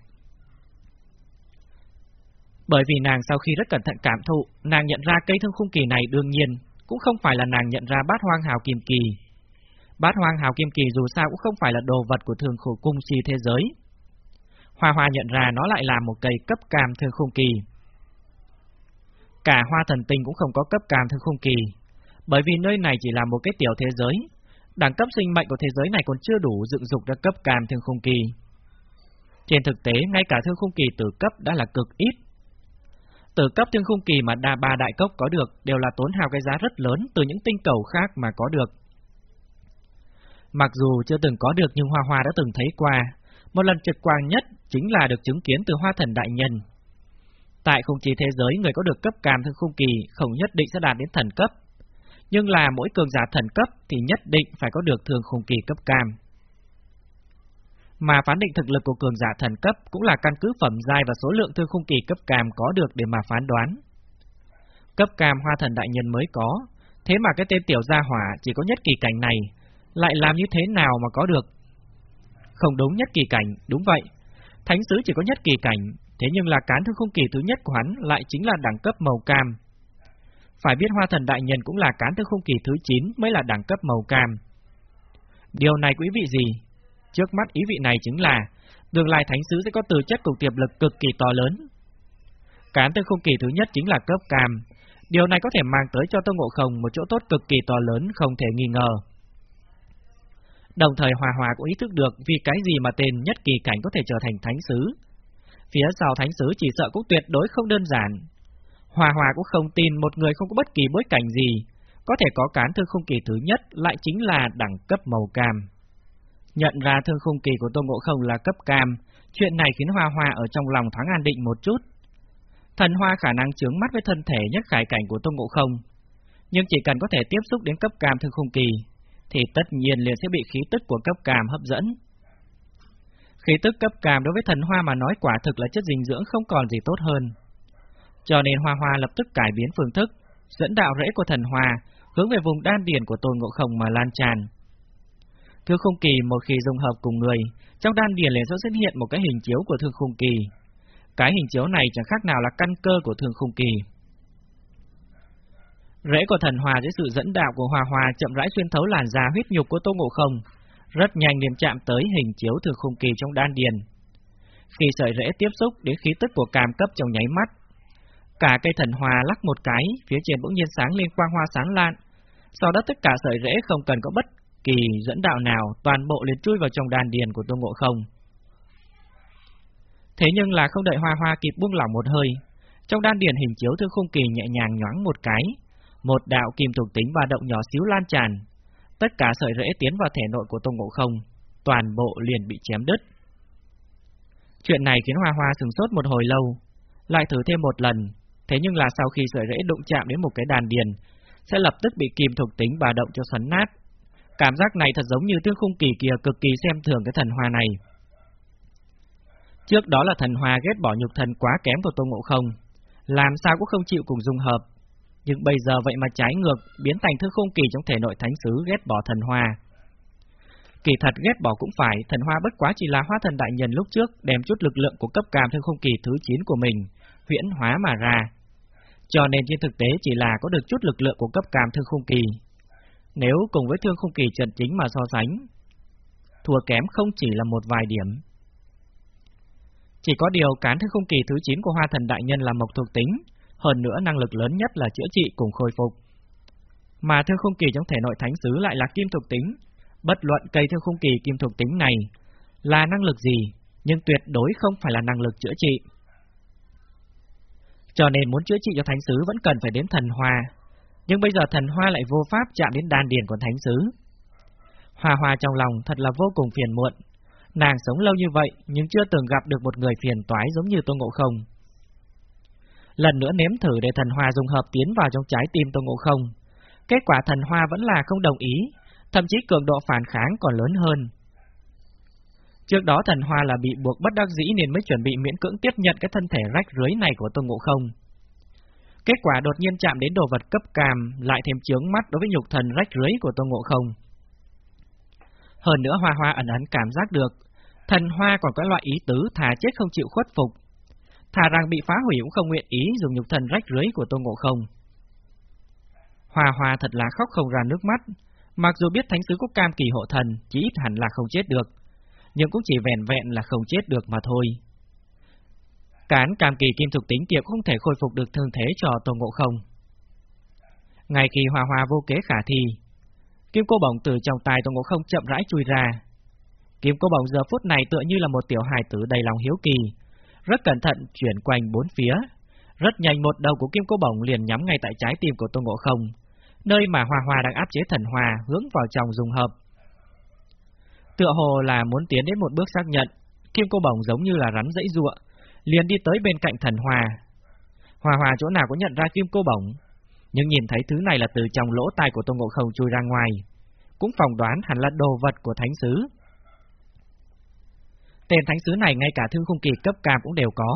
Bởi vì nàng sau khi rất cẩn thận cảm thụ, nàng nhận ra cây thương khung kỳ này đương nhiên cũng không phải là nàng nhận ra bát hoang hào kim kỳ. Bát hoang hào kim kỳ dù sao cũng không phải là đồ vật của thường khổ cung si thế giới. Hoa Hoa nhận ra nó lại là một cây cấp cam thương khung kỳ. Cả hoa thần tinh cũng không có cấp cam thương khung kỳ, bởi vì nơi này chỉ là một cái tiểu thế giới, đẳng cấp sinh mệnh của thế giới này còn chưa đủ dựng dục ra cấp cam thương khung kỳ. Trên thực tế, ngay cả thương khung kỳ tử cấp đã là cực ít. Tử cấp thương khung kỳ mà đa ba đại cốc có được đều là tốn hào cái giá rất lớn từ những tinh cầu khác mà có được. Mặc dù chưa từng có được nhưng Hoa Hoa đã từng thấy qua, một lần trực quan nhất chính là được chứng kiến từ Hoa Thần Đại Nhân. Tại không chỉ thế giới, người có được cấp cam thương khung kỳ không nhất định sẽ đạt đến thần cấp, nhưng là mỗi cường giả thần cấp thì nhất định phải có được thương khung kỳ cấp cam. Mà phán định thực lực của cường giả thần cấp cũng là căn cứ phẩm giai và số lượng thương khung kỳ cấp cam có được để mà phán đoán. Cấp cam hoa thần đại nhân mới có, thế mà cái tên tiểu gia hỏa chỉ có nhất kỳ cảnh này, lại làm như thế nào mà có được? Không đúng nhất kỳ cảnh, đúng vậy. Thánh sứ chỉ có nhất kỳ cảnh, thế nhưng là cán thương không kỳ thứ nhất của hắn lại chính là đẳng cấp màu cam. Phải biết hoa thần đại nhân cũng là cán thương không kỳ thứ 9 mới là đẳng cấp màu cam. Điều này quý vị gì? Trước mắt ý vị này chính là tương lai thánh sứ sẽ có từ chất cùng tiềm lực cực kỳ to lớn. Cán thương không kỳ thứ nhất chính là cấp cam. Điều này có thể mang tới cho Tô Ngộ Không một chỗ tốt cực kỳ to lớn không thể nghi ngờ. Đồng thời Hòa Hòa cũng ý thức được vì cái gì mà tên nhất kỳ cảnh có thể trở thành thánh sứ. Phía sau thánh sứ chỉ sợ cũng tuyệt đối không đơn giản. Hòa Hòa cũng không tin một người không có bất kỳ bối cảnh gì, có thể có cán thương khung kỳ thứ nhất lại chính là đẳng cấp màu cam. Nhận ra thương khung kỳ của Tô Ngộ Không là cấp cam, chuyện này khiến Hoa Hoa ở trong lòng thoáng an định một chút. Thần Hoa khả năng chướng mắt với thân thể nhất khải cảnh của Tô Ngộ Không, nhưng chỉ cần có thể tiếp xúc đến cấp cam thương khung kỳ, thì tất nhiên liền sẽ bị khí tức của cấp cam hấp dẫn. Khí tức cấp cam đối với thần hoa mà nói quả thực là chất dinh dưỡng không còn gì tốt hơn. Cho nên hoa hoa lập tức cải biến phương thức, dẫn đạo rễ của thần hoa hướng về vùng đan điển của tôn ngộ không mà lan tràn. Thương khung kỳ một khi dung hợp cùng người, trong đan điển liền sẽ xuất hiện một cái hình chiếu của thương khung kỳ. Cái hình chiếu này chẳng khác nào là căn cơ của thương khung kỳ. Rễ của thần hòa dưới sự dẫn đạo của hòa hòa chậm rãi xuyên thấu làn da huyết nhục của Tô Ngộ Không, rất nhanh liền chạm tới hình chiếu thường khung kỳ trong đan điền. Khi sợi rễ tiếp xúc đến khí tức của cam cấp trong nháy mắt, cả cây thần hòa lắc một cái, phía trên bỗng nhiên sáng lên quang hoa sáng lan. Sau đó tất cả sợi rễ không cần có bất kỳ dẫn đạo nào, toàn bộ liền chui vào trong đan điền của Tô Ngộ Không. Thế nhưng là không đợi hoa hoa kịp buông lỏng một hơi, trong đan điền hình chiếu thư khung kỳ nhẹ nhàng nhoáng một cái, một đạo kim thuộc tính ba động nhỏ xíu lan tràn, tất cả sợi rễ tiến vào thể nội của Tôn Ngộ Không, toàn bộ liền bị chém đứt. Chuyện này khiến Hoa Hoa sừng sốt một hồi lâu, lại thử thêm một lần, thế nhưng là sau khi sợi rễ đụng chạm đến một cái đàn điền, sẽ lập tức bị kim thuộc tính bà động cho xoắn nát. Cảm giác này thật giống như tương khung kỳ kia cực kỳ xem thường cái thần hoa này. Trước đó là thần hoa ghét bỏ nhục thần quá kém của Tôn Ngộ Không, làm sao cũng không chịu cùng dung hợp, nhưng bây giờ vậy mà trái ngược, biến thành thứ không kỳ trong thể nội thánh sứ ghét bỏ thần hoa. Kỳ thật ghét bỏ cũng phải, thần hoa bất quá chỉ là hoa thần đại nhân lúc trước đem chút lực lượng của cấp cảm thương không kỳ thứ 9 của mình, huyễn hóa mà ra. Cho nên trên thực tế chỉ là có được chút lực lượng của cấp cảm thương không kỳ. Nếu cùng với thương không kỳ trần chính mà so sánh, thua kém không chỉ là một vài điểm. Chỉ có điều cán thương không kỳ thứ 9 của hoa thần đại nhân là mộc thuộc tính, hơn nữa năng lực lớn nhất là chữa trị cùng khôi phục. Mà thương khung kỳ trong thể nội thánh sứ lại là kim thuộc tính, bất luận cây thương khung kỳ kim thuộc tính này là năng lực gì, nhưng tuyệt đối không phải là năng lực chữa trị. Cho nên muốn chữa trị cho thánh sứ vẫn cần phải đến thần hoa, nhưng bây giờ thần hoa lại vô pháp chạm đến đan điền của thánh sứ. hòa hòa trong lòng thật là vô cùng phiền muộn, nàng sống lâu như vậy nhưng chưa từng gặp được một người phiền toái giống như Tô Ngộ Không lần nữa nếm thử để thần hoa dùng hợp tiến vào trong trái tim Tôn Ngộ Không. Kết quả thần hoa vẫn là không đồng ý, thậm chí cường độ phản kháng còn lớn hơn. Trước đó thần hoa là bị buộc bất đắc dĩ nên mới chuẩn bị miễn cưỡng tiếp nhận cái thân thể rách rưới này của Tôn Ngộ Không. Kết quả đột nhiên chạm đến đồ vật cấp càm, lại thêm chướng mắt đối với nhục thần rách rưới của Tôn Ngộ Không. Hơn nữa Hoa Hoa ẩn ẩn cảm giác được, thần hoa còn có loại ý tứ thà chết không chịu khuất phục, thà rằng bị phá hủy cũng không nguyện ý dùng nhục thần rách rưới của Tôn Ngộ Không. Hòa Hòa thật là khóc không ra nước mắt, mặc dù biết thánh sứ quốc cam kỳ hộ thần chỉ ít hẳn là không chết được, nhưng cũng chỉ vẹn vẹn là không chết được mà thôi. Cán cam kỳ kim thuộc tính kia không thể khôi phục được thương thế cho Tôn Ngộ Không. Ngay khi Hòa Hòa vô kế khả thi, kim cô bổng từ trong tay Tôn Ngộ Không chậm rãi chui ra, Kim cô bồng giờ phút này tựa như là một tiểu hài tử đầy lòng hiếu kỳ, rất cẩn thận chuyển quanh bốn phía. Rất nhanh một đầu của kim cô bồng liền nhắm ngay tại trái tim của Tôn Ngộ Không, nơi mà hòa hòa đang áp chế thần hòa hướng vào trong dùng hợp. Tựa hồ là muốn tiến đến một bước xác nhận, kim cô bồng giống như là rắn dãy ruộng, liền đi tới bên cạnh thần hòa, hòa hòa chỗ nào cũng nhận ra kim cô bồng, nhưng nhìn thấy thứ này là từ trong lỗ tai của Tôn Ngộ Không chui ra ngoài, cũng phỏng đoán hẳn là đồ vật của thánh sứ. Tên thánh sứ này ngay cả thư khung kỳ cấp cao cũng đều có,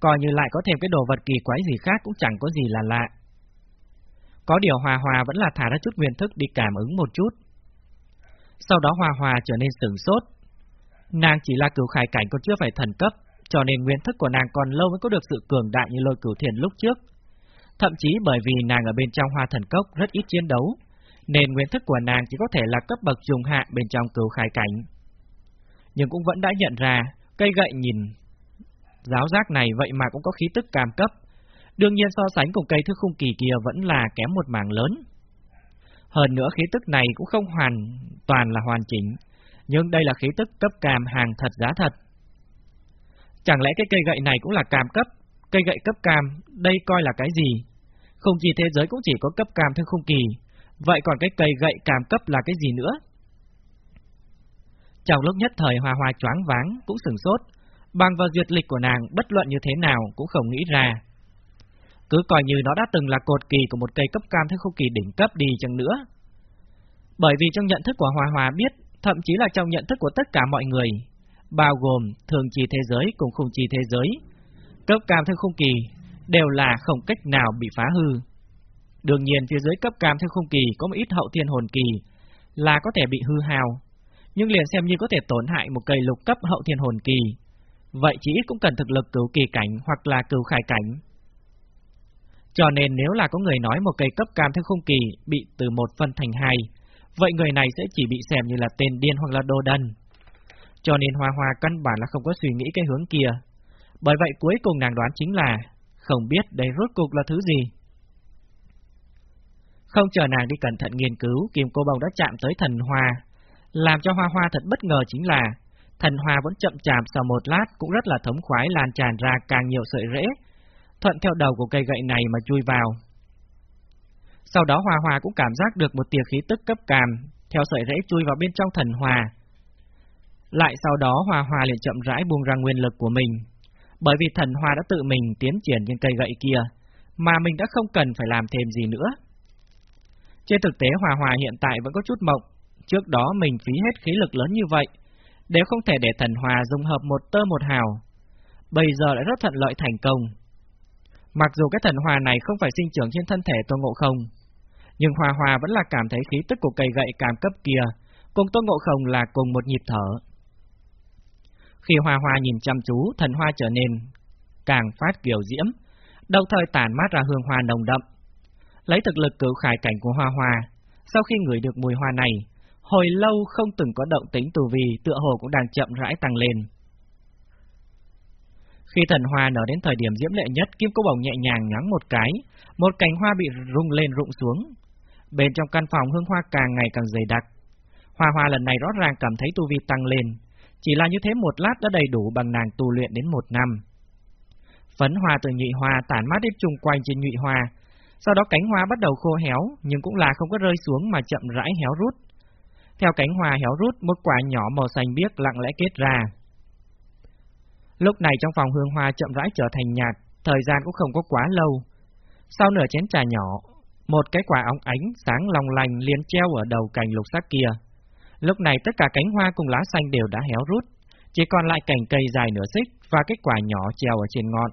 coi như lại có thêm cái đồ vật kỳ quái gì khác cũng chẳng có gì là lạ. Có điều Hòa Hòa vẫn là thả ra chút nguyên thức đi cảm ứng một chút. Sau đó Hòa Hòa trở nên sửng sốt. Nàng chỉ là cửu khải cảnh còn chưa phải thần cấp, cho nên nguyên thức của nàng còn lâu mới có được sự cường đại như lôi cửu thiền lúc trước. Thậm chí bởi vì nàng ở bên trong hoa thần cốc rất ít chiến đấu, nên nguyên thức của nàng chỉ có thể là cấp bậc trùng hạ bên trong cửu khải cảnh. Nhưng cũng vẫn đã nhận ra, cây gậy nhìn giáo giác này vậy mà cũng có khí tức cam cấp. Đương nhiên so sánh cùng cây thức khung kỳ kia vẫn là kém một mảng lớn. Hơn nữa khí tức này cũng không hoàn toàn là hoàn chỉnh, nhưng đây là khí tức cấp cam hàng thật giá thật. Chẳng lẽ cái cây gậy này cũng là cam cấp? Cây gậy cấp cam, đây coi là cái gì? Không chỉ thế giới cũng chỉ có cấp cam thức khung kỳ, vậy còn cái cây gậy cam cấp là cái gì nữa? Trong lúc nhất thời Hoa Hoa choáng váng, cũng sừng sốt, bằng vào duyệt lịch của nàng bất luận như thế nào cũng không nghĩ ra. Cứ coi như nó đã từng là cột kỳ của một cây cấp cam thế không kỳ đỉnh cấp đi chăng nữa. Bởi vì trong nhận thức của Hoa Hoa biết, thậm chí là trong nhận thức của tất cả mọi người, bao gồm thường trì thế giới cùng khung trì thế giới, cấp cam theo khung kỳ đều là không cách nào bị phá hư. Đương nhiên phía dưới cấp cam theo khung kỳ có một ít hậu thiên hồn kỳ là có thể bị hư hao, nhưng liền xem như có thể tổn hại một cây lục cấp hậu thiên hồn kỳ, vậy chỉ ít cũng cần thực lực cứu kỳ cảnh hoặc là cứu khai cảnh. Cho nên nếu là có người nói một cây cấp cam theo không kỳ bị từ một phân thành hai, vậy người này sẽ chỉ bị xem như là tên điên hoặc là đồ đần. Cho nên Hoa Hoa căn bản là không có suy nghĩ cái hướng kia. Bởi vậy cuối cùng nàng đoán chính là không biết đây rốt cuộc là thứ gì. Không chờ nàng đi cẩn thận nghiên cứu, Kim Cô Bồng đã chạm tới thần hoa. Làm cho Hoa Hoa thật bất ngờ chính là thần hoa vẫn chậm chạp sau một lát cũng rất là thống khoái lan tràn ra càng nhiều sợi rễ, thuận theo đầu của cây gậy này mà chui vào. Sau đó Hoa Hoa cũng cảm giác được một tia khí tức cấp càm, theo sợi rễ chui vào bên trong thần hoa. Lại sau đó Hoa Hoa liền chậm rãi buông ra nguyên lực của mình, bởi vì thần hoa đã tự mình tiến triển trên cây gậy kia, mà mình đã không cần phải làm thêm gì nữa. Trên thực tế Hoa Hoa hiện tại vẫn có chút mộng, trước đó mình phí hết khí lực lớn như vậy, đều không thể để thần hòa dung hợp một tơ một hào. Bây giờ lại rất thuận lợi thành công. Mặc dù cái thần hòa này không phải sinh trưởng trên thân thể Tôn Ngộ Không, nhưng Hòa Hòa vẫn là cảm thấy khí tức của cây gậy cảm cấp kia, cùng Tôn Ngộ Không là cùng một nhịp thở. Khi Hòa Hòa nhìn chăm chú, thần hoa trở nên càng phát kiểu diễm, đồng thời tản mát ra hương hoa nồng đậm. Lấy thực lực cử khải cảnh của Hoa Hoa, sau khi ngửi được mùi hoa này, hồi lâu không từng có động tính tù vì tựa hồ cũng đang chậm rãi tăng lên. Khi thần hoa nở đến thời điểm diễm lệ nhất, Kim Cô Bồng nhẹ nhàng nhắng một cái, một cành hoa bị rung lên rụng xuống. Bên trong căn phòng hương hoa càng ngày càng dày đặc. Hoa hoa lần này rõ ràng cảm thấy tu vi tăng lên, chỉ là như thế một lát đã đầy đủ bằng nàng tu luyện đến một năm. Phấn hoa từ nhụy hoa tản mát đến chung quanh trên nhụy hoa, sau đó cánh hoa bắt đầu khô héo, nhưng cũng là không có rơi xuống mà chậm rãi héo rút. Theo cánh hoa héo rút, một quả nhỏ màu xanh biếc lặng lẽ kết ra. Lúc này trong phòng hương hoa chậm rãi trở thành nhạt, thời gian cũng không có quá lâu. Sau nửa chén trà nhỏ, một cái quả óng ánh sáng long lành liền treo ở đầu cành lục sắc kia. Lúc này tất cả cánh hoa cùng lá xanh đều đã héo rút, chỉ còn lại cành cây dài nửa xích và cái quả nhỏ treo ở trên ngọn.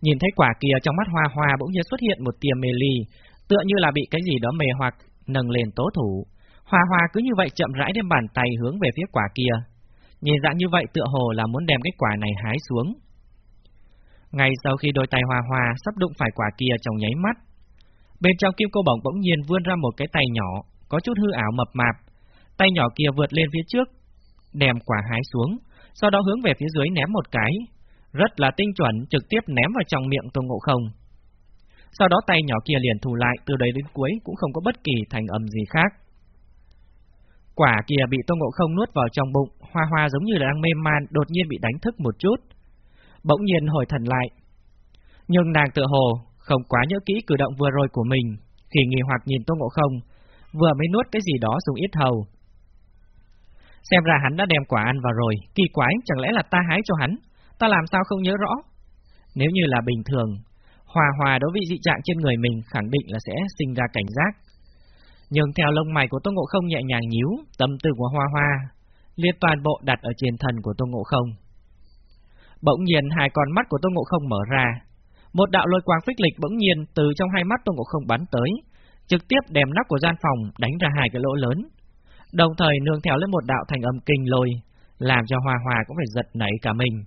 Nhìn thấy quả kia trong mắt hoa hoa bỗng nhiên xuất hiện một tia mê ly, tựa như là bị cái gì đó mê hoặc, nâng lên tố thủ. Hoa hoa cứ như vậy chậm rãi đem bàn tay hướng về phía quả kia. Nhìn dạng như vậy tựa hồ là muốn đem cái quả này hái xuống. Ngay sau khi đôi tay hoa hoa sắp đụng phải quả kia trong nháy mắt, bên trong kim cô bổng bỗng nhiên vươn ra một cái tay nhỏ, có chút hư ảo mập mạp. Tay nhỏ kia vượt lên phía trước, đem quả hái xuống, sau đó hướng về phía dưới ném một cái, rất là tinh chuẩn trực tiếp ném vào trong miệng Tô Ngộ Không. Sau đó tay nhỏ kia liền thù lại, từ đấy đến cuối cũng không có bất kỳ thành âm gì khác. Quả kia bị Tô Ngộ Không nuốt vào trong bụng, Hoa Hoa giống như là đang mê man, đột nhiên bị đánh thức một chút. Bỗng nhiên hồi thần lại. Nhưng nàng tự hồ không quá nhớ kỹ cử động vừa rồi của mình, khi nghi hoặc nhìn Tô Ngộ Không, vừa mới nuốt cái gì đó xuống ít hầu. Xem ra hắn đã đem quả ăn vào rồi, kỳ quái, chẳng lẽ là ta hái cho hắn, ta làm sao không nhớ rõ. Nếu như là bình thường, Hòa Hòa đối với dị trạng trên người mình khẳng định là sẽ sinh ra cảnh giác. Nhưng theo lông mày của Tô Ngộ Không nhẹ nhàng nhíu, tâm tư của Hoa Hoa liên toàn bộ đặt ở trên thần của Tô Ngộ Không. Bỗng nhiên hai con mắt của Tô Ngộ Không mở ra, một đạo lôi quang phích lịch bỗng nhiên từ trong hai mắt Tô Ngộ Không bắn tới, trực tiếp đem nắp của gian phòng đánh ra hai cái lỗ lớn, đồng thời nương theo lên một đạo thành âm kinh lôi, làm cho Hoa Hoa cũng phải giật nảy cả mình.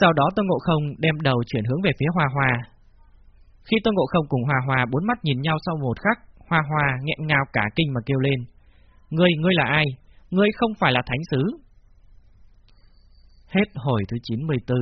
Sau đó Tô Ngộ Không đem đầu chuyển hướng về phía Hoa Hoa. Khi Tô Ngộ Không cùng Hoa Hoa bốn mắt nhìn nhau sau một khắc, Hoa Hoa nghẹn ngào cả kinh mà kêu lên. Ngươi, ngươi là ai? Ngươi không phải là thánh sứ. Hết hồi thứ 94